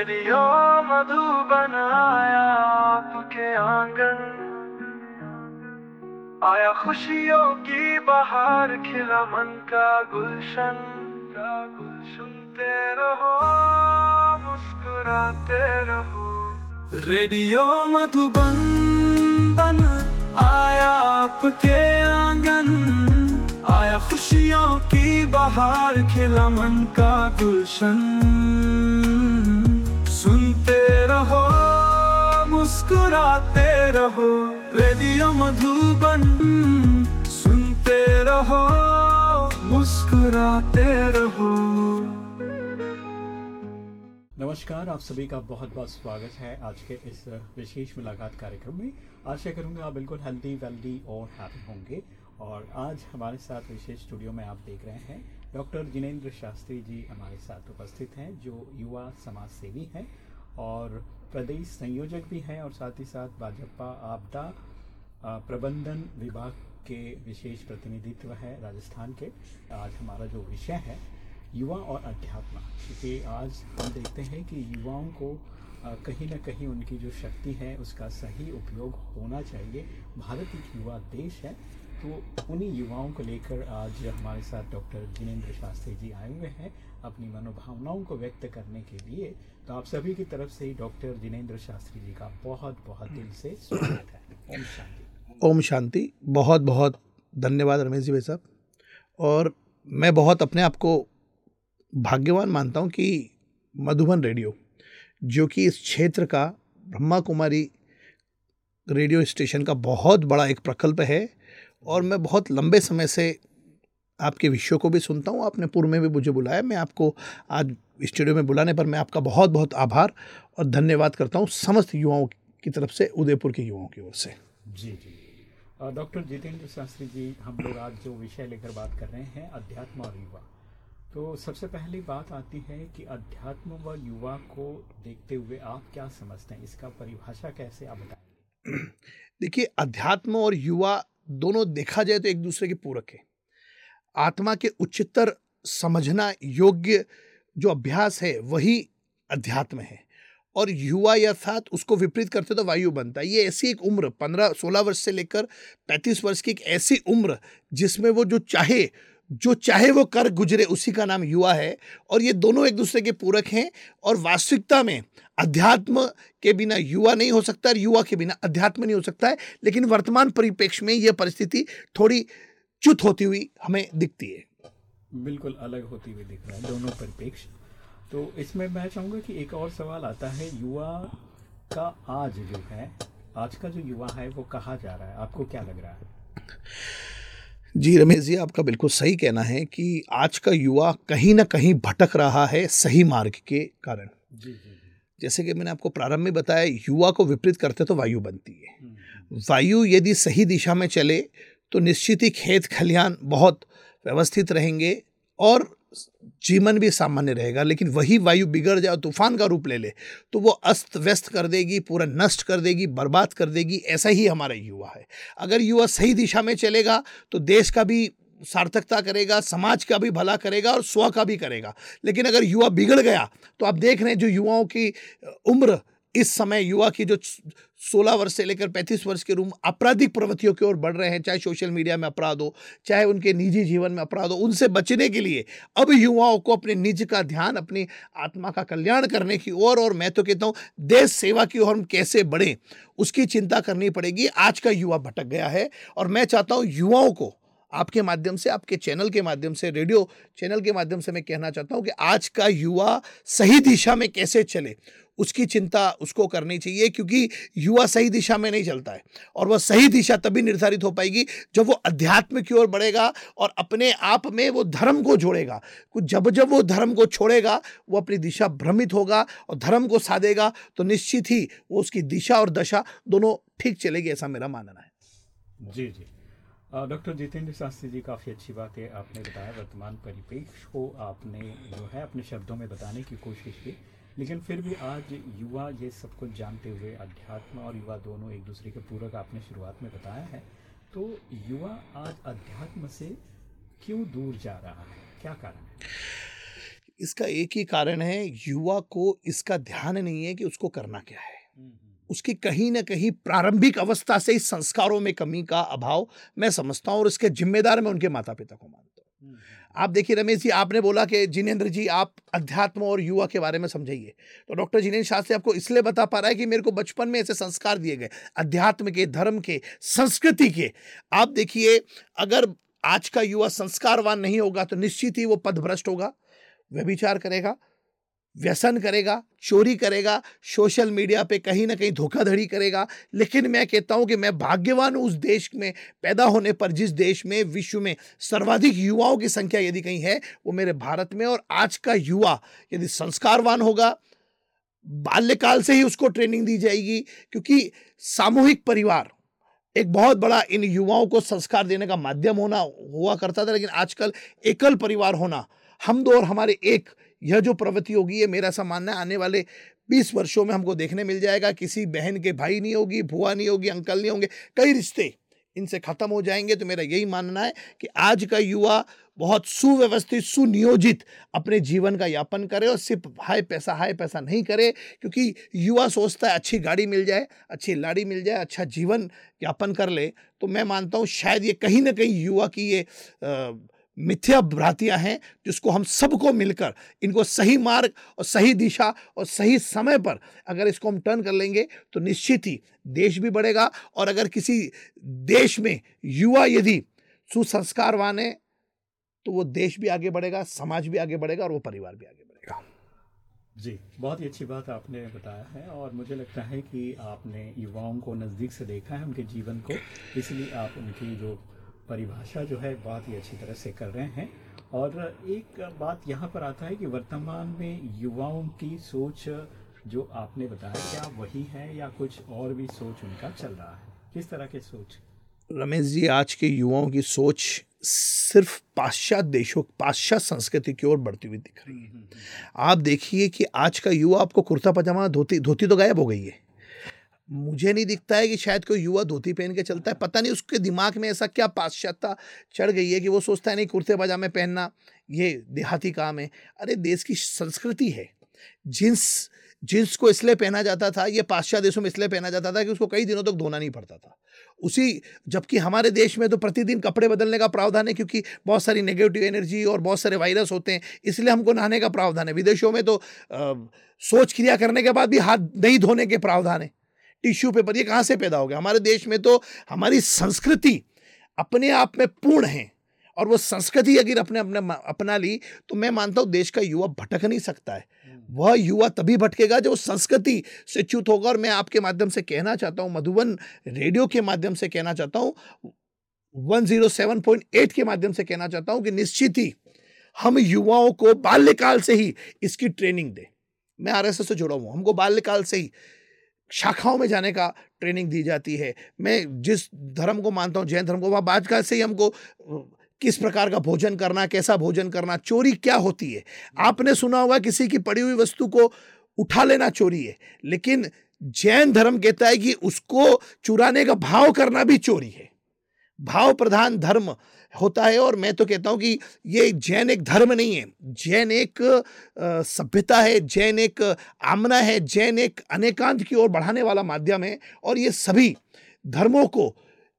Radio Madhuban आया आपके आँगन। आया खुशियों की बहार, खिला मन का गुलशन। का गुल सुनते रहो, मुस्कुराते रहो। रेडियो मधुबन बन आया आपके आँगन। आया खुशियों की बहार, खिला मन का गुलशन। रहो, मुस्कुराते रहो, रेडियो मधुबन, सुनते रहो, मुस्कुराते रहो। नमस्कार, आप सभी का बहुत बहुत स्वागत है आज के इस विशेष मुलाकात कार्यक्रम में। आशा करूँगा आप बिल्कुल हेल्दी वेल्दी और हैप्पी होंगे। और आज हमारे साथ विशेष स्टूडियो में आप देख रहे हैं डॉक्टर जिनेंद्र शास्त्री जी हमारे साथ उपस्थित हैं, जो युवा समाज सेवी हैं। और प्रदेश संयोजक भी हैं और साथ ही साथ भाजपा आपदा प्रबंधन विभाग के विशेष प्रतिनिधित्व है राजस्थान के। आज हमारा जो विषय है, युवा और अध्यात्म। क्योंकि आज हम देखते हैं कि युवाओं को कहीं ना कहीं उनकी जो शक्ति है, उसका सही उपयोग होना चाहिए। भारत एक युवा देश है तो उन्हीं युवाओं को लेकर आज हमारे साथ डॉक्टर जिनेन्द्र शास्त्री जी आए हुए हैं अपनी मनोभावनाओं को व्यक्त करने के लिए। तो आप सभी की तरफ़ से डॉक्टर जिनेन्द्र शास्त्री जी का बहुत बहुत दिल से स्वागत है। ओम शांति। ओम शांति। बहुत बहुत धन्यवाद रमेश जी भाई साहब। और मैं बहुत अपने आप को भाग्यवान मानता हूँ कि मधुबन रेडियो, जो कि इस क्षेत्र का ब्रह्मा कुमारी रेडियो स्टेशन का बहुत बड़ा एक प्रकल्प है और मैं बहुत लंबे समय से आपके विषयों को भी सुनता हूँ। आपने पूर्व में भी मुझे बुलाया मैं आपको आज स्टूडियो में बुलाने पर मैं आपका बहुत बहुत आभार और धन्यवाद करता हूँ समस्त युवाओं की तरफ़ से उदयपुर के युवाओं की ओर से। जी जी। डॉक्टर जितेंद्र शास्त्री जी हम लोग आज जो विषय लेकर बात कर रहे हैं अध्यात्म और युवा। तो सबसे पहली बात आती है कि अध्यात्म व युवा को देखते हुए आप क्या समझते हैं? इसका परिभाषा कैसे आप बताएँ? देखिए अध्यात्म और युवा दोनों देखा जाए तो एक दूसरे के पूरक है। आत्मा के उच्चतर समझना योग्य जो अभ्यास है, वही अध्यात्म है। और युवा या साथ उसको विपरीत करते तो वायु बनता है। ये ऐसी एक उम्र, पंद्रह सोलह वर्ष से लेकर पैंतीस वर्ष की एक ऐसी उम्र जिसमें वो जो चाहे जो चाहे वो कर गुजरे, उसी का नाम युवा है। और ये दोनों एक दूसरे के पूरक हैं और वास्तविकता में अध्यात्म के बिना युवा नहीं हो सकता और युवा के बिना अध्यात्म नहीं हो सकता है, लेकिन वर्तमान परिप्रेक्ष्य में यह परिस्थिति थोड़ी च्युत होती हुई हमें दिखती है। बिल्कुल अलग होती हुई दिख रहा है दोनों परिपेक्ष तो इसमें मैं चाहूँगा कि एक और सवाल आता है, युवा का आज जो है, आज का जो युवा है, वो कहा जा रहा है? आपको क्या लग रहा है? जी रमेश जी आपका बिल्कुल सही कहना है कि आज का युवा कहीं ना कहीं भटक रहा है सही मार्ग के कारण। जी जी जैसे कि मैंने आपको प्रारंभ में बताया युवा को विपरीत करते तो वायु बनती है। हम्म, वायु यदि सही दिशा में चले तो निश्चित ही खेत खलिहान बहुत व्यवस्थित रहेंगे और जीवन भी सामान्य रहेगा, लेकिन वही वायु बिगड़ जाए तूफ़ान का रूप ले ले तो वो अस्त व्यस्त कर देगी, पूरा नष्ट कर देगी, बर्बाद कर देगी, ऐसा ही हमारा युवा है। अगर युवा सही दिशा में चलेगा तो देश का भी सार्थकता करेगा, समाज का भी भला करेगा और स्व का भी करेगा। लेकिन अगर युवा बिगड़ गया तो आप देख रहे हैं जो युवाओं की उम्र इस समय युवा की जो सोलह वर्ष से लेकर पैंतीस वर्ष के रूम आपराधिक प्रवृत्तियों की ओर बढ़ रहे हैं, चाहे सोशल मीडिया में अपराध हो, चाहे उनके निजी जीवन में अपराध हो, उनसे बचने के लिए अब युवाओं को अपने निज का ध्यान, अपनी आत्मा का कल्याण करने की ओर और और मैं तो कहता हूँ, देश सेवा की ओर हम कैसे बढ़ें, उसकी चिंता करनी पड़ेगी। आज का युवा भटक गया है और मैं चाहता हूँ युवाओं को आपके माध्यम से, आपके चैनल के माध्यम से, रेडियो चैनल के माध्यम से मैं कहना चाहता हूँ कि आज का युवा सही दिशा में कैसे चले, उसकी चिंता उसको करनी चाहिए, क्योंकि युवा सही दिशा में नहीं चलता है और वह सही दिशा तभी निर्धारित हो पाएगी जब वो अध्यात्म की ओर बढ़ेगा और अपने आप में वो धर्म को जोड़ेगा। कुछ जब जब वो धर्म को छोड़ेगा, वो अपनी दिशा भ्रमित होगा और धर्म को साधेगा तो निश्चित ही वो उसकी दिशा और दशा दोनों ठीक चलेगी, ऐसा मेरा मानना है। जी जी। डॉक्टर जितेंद्र शास्त्री जी काफ़ी अच्छी बात है आपने बताया वर्तमान परिप्रेक्ष्य को आपने जो है अपने शब्दों में बताने की कोशिश की। लेकिन फिर भी आज युवा ये सब कुछ जानते हुए अध्यात्म और युवा दोनों एक दूसरे के पूरक आपने शुरुआत में बताया है तो युवा आज अध्यात्म से क्यों दूर जा रहा है? क्या कारण है? इसका एक ही कारण है युवा को इसका ध्यान नहीं है कि उसको करना क्या है। उसकी कहीं ना कहीं प्रारंभिक अवस्था से इस संस्कारों में कमी का अभाव मैं समझता हूँ और इसके जिम्मेदार मैं उनके माता पिता को मानता हूँ। आप देखिए रमेश जी आपने बोला कि जिनेन्द्र जी आप अध्यात्म और युवा के बारे में समझाइए। तो डॉक्टर जिनेन्द्र शास्त्री आपको इसलिए बता पा रहा है कि मेरे को बचपन में ऐसे संस्कार दिए गए अध्यात्म के धर्म के संस्कृति के। आप देखिए अगर आज का युवा संस्कारवान नहीं होगा तो निश्चित ही वो पदभ्रष्ट होगा व्यभिचार करेगा व्यसन करेगा, चोरी करेगा, सोशल मीडिया पे कहीं ना कहीं धोखाधड़ी करेगा। लेकिन मैं कहता हूँ कि मैं भाग्यवान उस देश में, पैदा होने पर जिस देश में, विश्व में सर्वाधिक युवाओं की संख्या यदि कहीं है, वो मेरे भारत में और आज का युवा यदि संस्कारवान होगा, बाल्यकाल से ही उसको ट्रेनिंग दी जाएगी, क्योंकि सामूहिक परिवार, एक बहुत बड़ा इन युवाओं को संस्कार देने का माध्यम होना, हुआ करता था, लेकिन आजकल एकल परिवार होना, हम दो और हमारे एक यह जो प्रवृत्ति होगी ये मेरा ऐसा मानना आने वाले बीस वर्षों में हमको देखने मिल जाएगा किसी बहन के भाई नहीं होगी भुआ नहीं होगी अंकल नहीं होंगे कई रिश्ते इनसे खत्म हो जाएँगे। तो मेरा यही मानना है कि आज का युवा बहुत सुव्यवस्थित सुनियोजित अपने जीवन का यापन करे और सिर्फ़ हाय पैसा हाय पैसा नहीं करे क्योंकि युवा सोचता है अच्छी गाड़ी मिल जाए अच्छी लाड़ी मिल जाए अच्छा जीवन यापन कर ले। तो मैं मानता हूँ शायद ये कहीं ना कहीं युवा की ये आ, मिथ्या भ्रांतियाँ हैं जिसको हम सबको मिलकर, इनको सही मार्ग और सही दिशा और सही समय पर अगर इसको हम टर्न कर लेंगे तो निश्चित ही देश भी बढ़ेगा। और अगर किसी देश में युवा यदि सुसंस्कारवान है तो वो देश भी आगे बढ़ेगा, समाज भी आगे बढ़ेगा और वो परिवार भी आगे बढ़ेगा। जी, बहुत ही अच्छी बात आपने बताया है और मुझे लगता है कि आपने युवाओं को नज़दीक से देखा है, उनके जीवन को, इसलिए आप उनकी जो परिभाषा जो है बहुत ही अच्छी तरह से कर रहे हैं। और एक बात यहाँ पर आता है कि वर्तमान में युवाओं की सोच जो आपने बताया क्या वही है या कुछ और भी सोच उनका चल रहा है? किस तरह की सोच? रमेश जी आज के युवाओं की सोच सिर्फ़ पाश्चात्य देशों पाश्चात्य संस्कृति की ओर बढ़ती हुई दिख रही है। हम्म, हम्म, हम्म। आप देखिए कि आज का युवा आपको कुर्ता पजामा धोती धोती तो गायब हो गई है। मुझे नहीं दिखता है कि शायद कोई युवा धोती पहन के चलता है। पता नहीं उसके दिमाग में ऐसा क्या पाश्चात्य चढ़ गई है कि वो सोचता है नहीं कुर्ते पजामे पहनना ये देहाती काम है। अरे देश की संस्कृति है। जींस जींस को इसलिए पहना जाता था ये पाश्चात्य देशों में इसलिए पहना जाता था कि उसको कई दिनों तक धोना नहीं पड़ता था। उसी जबकि हमारे देश में तो प्रतिदिन कपड़े बदलने का प्रावधान है क्योंकि बहुत सारी नेगेटिव एनर्जी और बहुत सारे वायरस होते हैं इसलिए हमको नहाने का प्रावधान है। विदेशों में तो आ, सोच क्रिया करने के बाद भी हाथ नहीं धोने के प्रावधान है। टिश्यू पेपर ये कहाँ से पैदा हो गया? हमारे देश में तो हमारी संस्कृति अपने आप में पूर्ण है और वो संस्कृति अगर अपने अपने अपना ली तो मैं मानता हूँ देश का युवा भटक नहीं सकता है। हम्म। वह युवा तभी भटकेगा जो संस्कृति से च्युत होगा और मैं आपके माध्यम से कहना चाहता हूँ मधुबन रेडियो के माध्यम से कहना चाहता हूँ 107.8 के माध्यम से कहना चाहता हूँ कि निश्चित ही हम युवाओं को बाल्यकाल से ही इसकी ट्रेनिंग दें। मैं आरएसएस से जुड़ा हूँ हमको बाल्यकाल से ही शाखाओं में जाने का ट्रेनिंग दी जाती है। मैं जिस धर्म को मानता हूँ जैन धर्म को वह बाजकाल से ही हमको किस प्रकार का भोजन करना कैसा भोजन करना चोरी क्या होती है? आपने सुना होगा किसी की पड़ी हुई वस्तु को उठा लेना चोरी है लेकिन जैन धर्म कहता है कि उसको चुराने का भाव करना भी चोरी है। भाव प्रधान धर्म होता है और मैं तो कहता हूँ कि ये जैन एक धर्म नहीं है। जैन एक सभ्यता है, जैन एक आमना है, जैन एक अनेकांत की ओर बढ़ाने वाला माध्यम है और ये सभी धर्मों को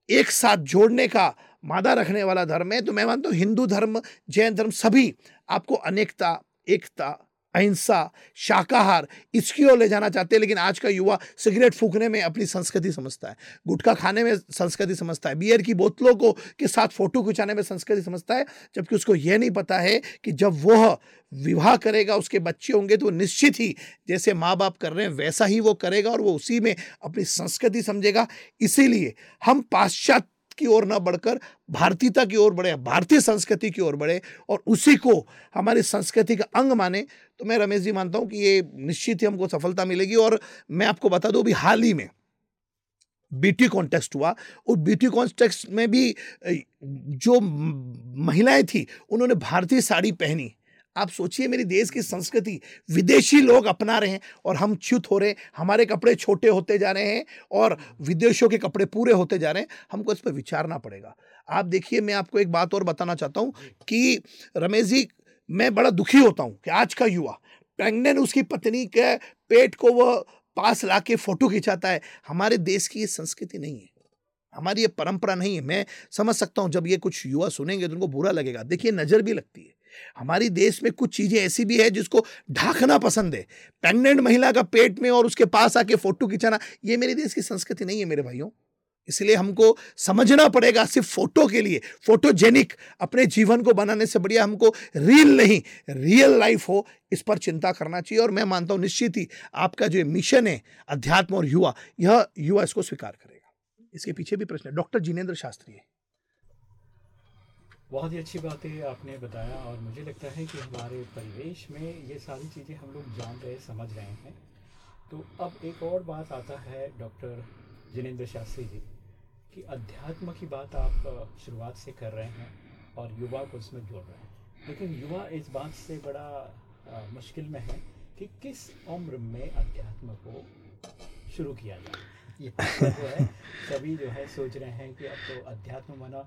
एक साथ जोड़ने का मादा रखने वाला धर्म है। तो मैं मानता हूँ हिंदू धर्म, जैन धर्म सभी आपको अनेकता, एकता अहिंसा, शाकाहार, इसकी ओर ले जाना चाहते हैं, लेकिन आज का युवा सिगरेट फूकने में अपनी संस्कृति समझता है। गुटखा खाने में संस्कृति समझता है। बियर की बोतलों को, के साथ फ़ोटो खिंचाने में संस्कृति समझता है, जबकि उसको यह नहीं पता है कि जब वह विवाह करेगा, उसके बच्चे होंगे तो निश्चित ही जैसे माँ बाप कर रहे हैं, वैसा ही वो करेगा और वो उसी में अपनी संस्कृति समझेगा। इसीलिए हम पाश्चात्य की ओर न बढ़कर भारतीयता की ओर बढ़े भारतीय संस्कृति की ओर बढ़े और उसी को हमारी संस्कृति का अंग माने तो मैं रमेश जी मानता हूँ कि ये निश्चित ही हमको सफलता मिलेगी। और मैं आपको बता दूँ, अभी हाल ही में ब्यूटी कॉन्टेक्स्ट हुआ और ब्यूटी कॉन्टेक्स्ट में भी जो महिलाएँ थी, उन्होंने भारतीय साड़ी पहनी। आप सोचिए मेरी देश की संस्कृति, विदेशी लोग अपना रहे हैं और हम च्युत हो रहे हैं, हमारे कपड़े छोटे होते जा रहे हैं और विदेशों के कपड़े पूरे होते जा रहे हैं, हमको इस पर विचारना पड़ेगा। आप देखिए, मैं आपको एक बात और बताना चाहता हूँ कि रमेश जी, मैं बड़ा दुखी होता हूँ कि आज का युवा, प्रेग्नेंट उसकी पत्नी के पेट को वह पास ला के फ़ोटो खिंचाता है। हमारे देश की ये संस्कृति नहीं है। हमारी ये परंपरा नहीं है। मैं समझ सकता हूँ, जब ये कुछ युवा सुनेंगे तो उनको बुरा लगेगा। देखिए, नज़र भी लगती है। हमारी देश में कुछ चीज़ें ऐसी भी है जिसको ढाकना पसंद है। प्रेग्नेंट महिला का पेट में और उसके पास आके फ़ोटो खिंचाना, ये मेरे देश की संस्कृति नहीं है मेरे भाइयों। इसलिए हमको समझना पड़ेगा सिर्फ़ फ़ोटो के लिए। फोटोजेनिक अपने जीवन को बनाने से बढ़िया हमको रील नहीं रियल लाइफ हो, इस पर चिंता करना चाहिए। और मैं मानता हूँ, निश्चित ही आपका जो मिशन है, अध्यात्म और युवा, यह युवा इसको स्वीकार करेगा। इसके पीछे भी प्रश्न है। डॉक्टर जिनेन्द्र शास्त्री है। बहुत ही अच्छी बात है, आपने बताया और मुझे लगता है कि हमारे परिवेश में ये सारी चीज़ें हम लोग जान रहे, समझ रहे हैं। तो अब एक और बात आता है डॉक्टर जिनेन्द्र शास्त्री जी कि। अध्यात्म की बात आप शुरुआत से कर रहे हैं और युवा को इसमें जोड़ रहे हैं। लेकिन युवा इस बात से बड़ा मुश्किल में है कि किस उम्र में अध्यात्म को शुरू किया जाए। ये जो है सभी जो है सोच रहे हैं कि अब तो अध्यात्म मना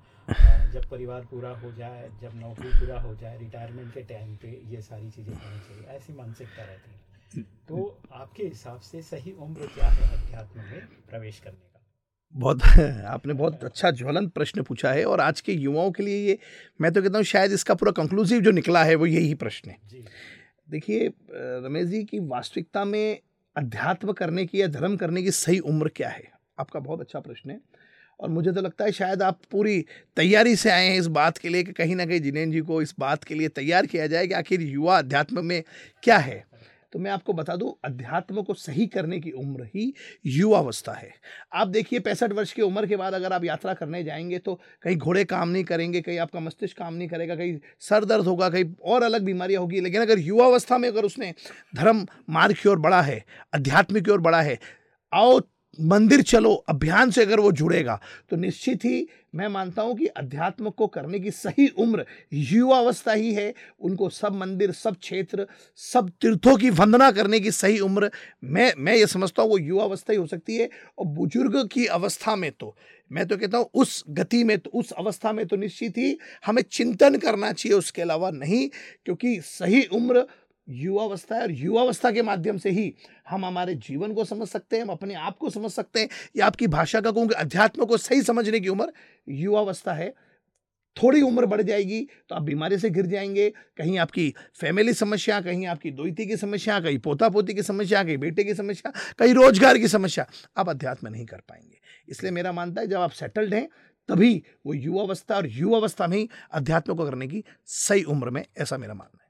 जब परिवार पूरा हो जाए जब नौकरी पूरा हो जाए रिटायरमेंट के टाइम पे ये सारी चीज़ें होनी चाहिए ऐसी मानसिकता रहती है? तो आपके हिसाब से सही उम्र क्या है अध्यात्म में प्रवेश करने का? बहुत आपने बहुत अच्छा ज्वलंत प्रश्न पूछा है और आज के युवाओं के लिए ये मैं तो कहता हूँ शायद इसका पूरा कंक्लूसिव जो निकला है वो यही प्रश्न है। देखिए रमेश जी की वास्तविकता में अध्यात्म करने की या धर्म करने की सही उम्र क्या है? आपका बहुत अच्छा प्रश्न है। और मुझे तो लगता है शायद आप पूरी तैयारी से आए हैं इस बात के लिए कि कहीं ना कहीं जिनेन जी को इस बात के लिए तैयार किया जाए कि आखिर युवा अध्यात्म में क्या है? तो मैं आपको बता दूँ, अध्यात्म को सही करने की उम्र ही युवावस्था है। आप देखिए, पैंसठ वर्ष की उम्र के बाद अगर आप यात्रा करने जाएँगे तो कहीं घोड़े काम नहीं करेंगे, कहीं आपका मस्तिष्क काम नहीं करेगा, कहीं सर दर्द होगा, कहीं और अलग बीमारियाँ होगी। लेकिन अगर युवावस्था में अगर उसने धर्म मार्ग की ओर बढ़ा है, अध्यात्म की ओर बढ़ा है, आओ मंदिर चलो, अभियान से अगर वो जुड़ेगा तो निश्चित ही मैं मानता हूँ कि अध्यात्म को करने की सही उम्र युवावस्था ही है। उनको सब मंदिर, सब क्षेत्र, सब तीर्थों की वंदना करने की सही उम्र मैं मैं ये समझता हूँ, वो युवावस्था ही हो सकती है। और बुज़ुर्ग की अवस्था में तो मैं तो कहता हूँ, उस गति में तो उस अवस्था में तो निश्चित ही हमें चिंतन करना चाहिए, उसके अलावा नहीं, क्योंकि सही उम्र युवावस्था है और युवावस्था के माध्यम से ही हम हमारे जीवन को समझ सकते हैं, हम अपने आप को समझ सकते हैं, या आपकी भाषा का कहूँ अध्यात्म को सही समझने की उम्र युवावस्था है। थोड़ी उम्र बढ़ जाएगी तो आप बीमारी से गिर जाएँगे, कहीं आपकी फैमिली समस्या, कहीं आपकी दोती की समस्या, कहीं पोता पोती की समस्या, कहीं बेटे की समस्या, कहीं रोज़गार की समस्या, आप अध्यात्म नहीं कर पाएँगे। इसलिए मेरा मानता है, जब आप सेटल्ड हैं, तभी वो युवावस्था और युवावस्था में ही अध्यात्म को करने की सही उम्र में, ऐसा मेरा मानना है।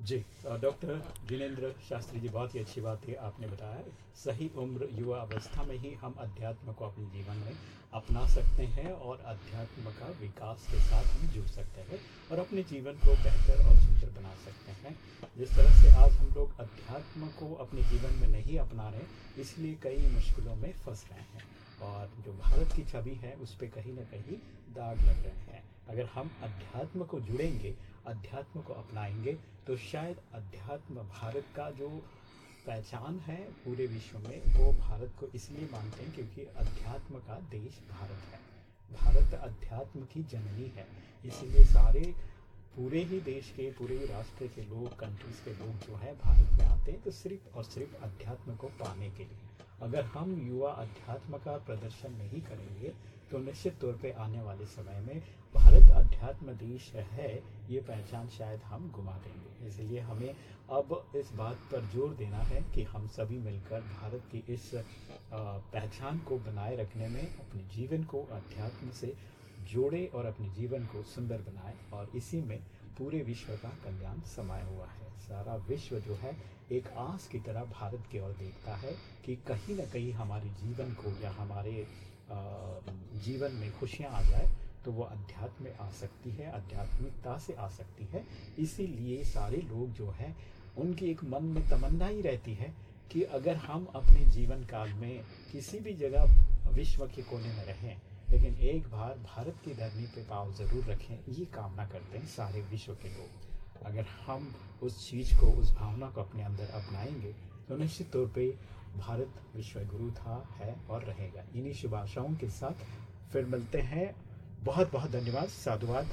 जी डॉक्टर जिनेन्द्र शास्त्री जी, बहुत ही अच्छी बात है आपने बताया। सही उम्र युवा अवस्था में ही हम अध्यात्म को अपने जीवन में अपना सकते हैं और अध्यात्म का विकास के साथ हम जुड़ सकते हैं और अपने जीवन को बेहतर और सुंदर बना सकते हैं। जिस तरह से आज हम लोग अध्यात्म को अपने जीवन में नहीं अपना रहे, इसलिए कई मुश्किलों में फंस रहे हैं और जो भारत की छवि है, उस पर कहीं ना कहीं दाग लग रहे हैं। अगर हम अध्यात्म को जुड़ेंगे अध्यात्म को अपनाएँगे तो शायद अध्यात्म भारत का जो पहचान है पूरे विश्व में, वो भारत को इसलिए मानते हैं क्योंकि अध्यात्म का देश भारत है। भारत अध्यात्म की जननी है। इसीलिए सारे, पूरे ही देश के, पूरे ही राष्ट्र के लोग कंट्रीज़ के लोग जो है, भारत में आते हैं तो सिर्फ़ और सिर्फ़ अध्यात्म को पाने के लिए। अगर हम युवा अध्यात्म का प्रदर्शन नहीं करेंगे तो निश्चित तौर पे आने वाले समय में भारत अध्यात्म देश है, ये पहचान शायद हम घुमा देंगे। इसलिए हमें अब इस बात पर ज़ोर देना है कि हम सभी मिलकर भारत की इस पहचान को बनाए रखने में अपने जीवन को अध्यात्म से जोड़े और अपने जीवन को सुंदर बनाए, और इसी में पूरे विश्व का कल्याण समाया हुआ है। सारा विश्व जो है एक आस की तरह भारत की ओर देखता है कि कहीं ना कहीं हमारे जीवन को या हमारे जीवन में खुशियाँ आ जाए तो वो अध्यात्म में आ सकती है आध्यात्मिकता से आ सकती है। इसीलिए सारे लोग जो है, उनकी एक मन में तमन्ना ही रहती है कि अगर हम अपने जीवन काल में किसी भी जगह विश्व के कोने में रहें, लेकिन एक बार भारत की धरनी पे पाव ज़रूर रखें, ये कामना करते हैं सारे विश्व के लोग। अगर हम उस चीज़ को, उस भावना को अपने अंदर अपनाएँगे तो निश्चित तौर पे भारत विश्व गुरु था, है और रहेगा। इन्हीं शुभ आशाओं के साथ फिर मिलते हैं। बहुत बहुत धन्यवाद, साधुवाद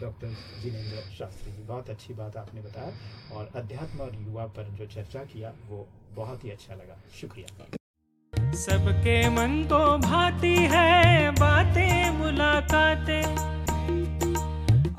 डॉक्टर जिनेन्द्र शास्त्री जी। बहुत अच्छी बात आपने बताया और अध्यात्म और युवा पर जो चर्चा किया, वो बहुत ही अच्छा लगा। शुक्रिया। सबके मन तो भाती है, बातें, मुलाकातें।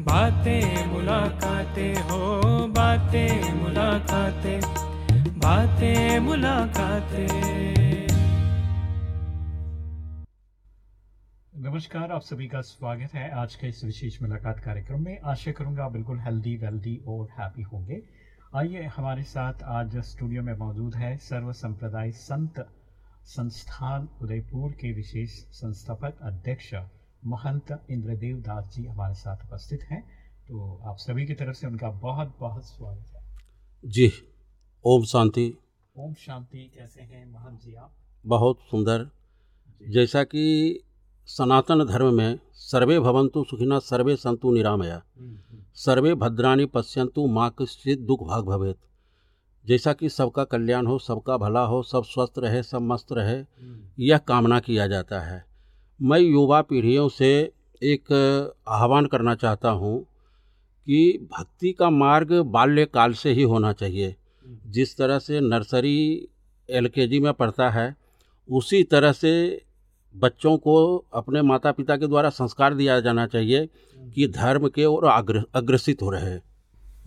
बातें मुलाकातें हो, बातें मुलाकातें बातें मुलाकातें। नमस्कार, आप सभी का स्वागत है आज के इस विशेष मुलाकात कार्यक्रम में। आशा करूँगा बिल्कुल हेल्दी वेल्दी और हैप्पी होंगे। आइए हमारे साथ आज स्टूडियो में मौजूद है सर्व संप्रदाय संत संस्थान उदयपुर के विशेष संस्थापक अध्यक्ष महंत इंद्रदेव दास जी हमारे साथ उपस्थित हैं। तो आप सभी की तरफ़ से उनका बहुत बहुत स्वागत है। जी ओम शांति। ओम शांति कैसे हैं महंत जी आप? बहुत सुंदर। जैसा कि सनातन धर्म में सर्वे भवंतु सुखिना सर्वे संतु निरामया। हम्म, हम्म, सर्वे भद्राणी पश्यंतु माँ कश्चित दुख भाग भवेत। जैसा कि सबका कल्याण हो सबका भला हो सब स्वस्थ रहे सब मस्त रहे हम्म, यह कामना किया जाता है। मैं युवा पीढ़ियों से एक आह्वान करना चाहता हूँ कि भक्ति का मार्ग बाल्यकाल से ही होना चाहिए। जिस तरह से नर्सरी एलकेजी में पढ़ता है उसी तरह से बच्चों को अपने माता पिता के द्वारा संस्कार दिया जाना चाहिए कि धर्म के ओर अग्र अग्रसित हो रहे।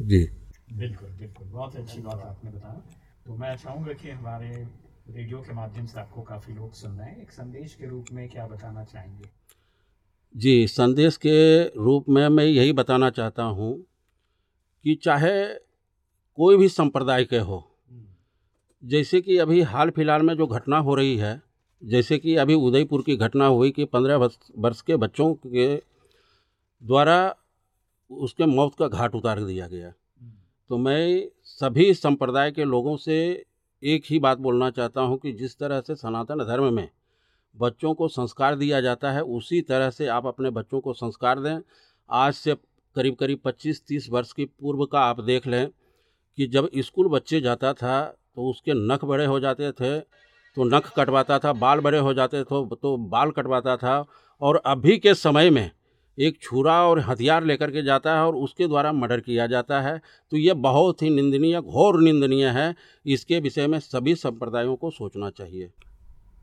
जी। बिल्कुल बिल्कुल। बहुत अच्छी बात आपने बताया तो मैं चाहूँगा कि हमारे रेडियो के माध्यम से आपको काफ़ी लोग सुन रहे हैं। एक संदेश के रूप में क्या बताना चाहेंगे? जी संदेश के रूप में मैं यही बताना चाहता हूँ कि चाहे कोई भी संप्रदाय के हो जैसे कि अभी हाल फ़िलहाल में जो घटना हो रही है जैसे कि अभी उदयपुर की घटना हुई कि पंद्रह वर्ष के बच्चों के द्वारा उसके मौत का घाट उतार दिया गया। तो मैं सभी संप्रदाय के लोगों से एक ही बात बोलना चाहता हूँ कि जिस तरह से सनातन धर्म में बच्चों को संस्कार दिया जाता है, उसी तरह से आप अपने बच्चों को संस्कार दें। आज से करीब करीब 25-30 वर्ष की पूर्व का आप देख लें कि जब स्कूल बच्चे जाता था तो उसके नख बड़े हो जाते थे तो नख कटवाता था, बाल बड़े हो जाते थे तो बाल कटवाता था और अभी के समय में एक छुरा और हथियार लेकर के जाता है और उसके द्वारा मर्डर किया जाता है। तो ये बहुत ही निंदनीय, घोर निंदनीय है। इसके विषय में सभी संप्रदायों को सोचना चाहिए।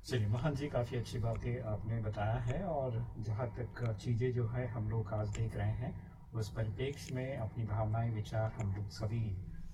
चलिए, मोहन जी, काफ़ी अच्छी बातें आपने बताया है और जहाँ तक चीज़ें जो है हम लोग आज देख रहे हैं, उस परिप्रेक्ष्य में अपनी भावनाएँ, विचार हम लोग सभी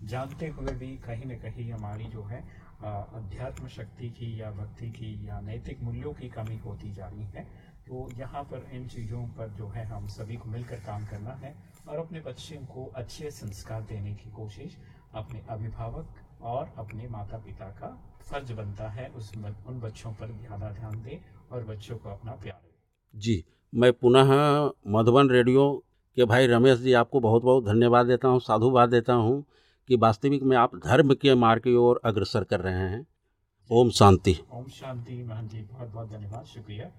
जानते हुए भी कहीं ना कहीं हमारी जो है अध्यात्म शक्ति की या भक्ति की या नैतिक मूल्यों की कमी होती जा रही है। तो यहाँ पर इन चीज़ों पर जो है हम सभी को मिलकर काम करना है और अपने बच्चों को अच्छे संस्कार देने की कोशिश अपने अभिभावक और अपने माता पिता का फ़र्ज़ बनता है। उस उन बच्चों पर ज़्यादा ध्यान दें और बच्चों को अपना प्यार दें। जी मैं पुनः मधुबन रेडियो के भाई रमेश जी आपको बहुत बहुत धन्यवाद देता हूँ साधुवाद देता हूँ कि वास्तविक में आप धर्म के मार्ग की ओर अग्रसर कर रहे हैं। ओम शांति। ओम शांति महन जी बहुत बहुत धन्यवाद शुक्रिया।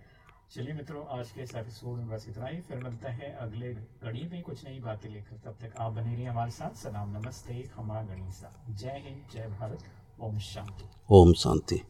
चलिए मित्रों, आज के इस एपिसोड में बस इतना ही। फिर मिलते हैं अगले कड़ी में कुछ नई बातें लेकर। तब तक आप बने रहिए हमारे साथ। सलाम, नमस्ते, हमारा गणिसा जय हिंद, जय भारत। ओम शांति। ओम शांति।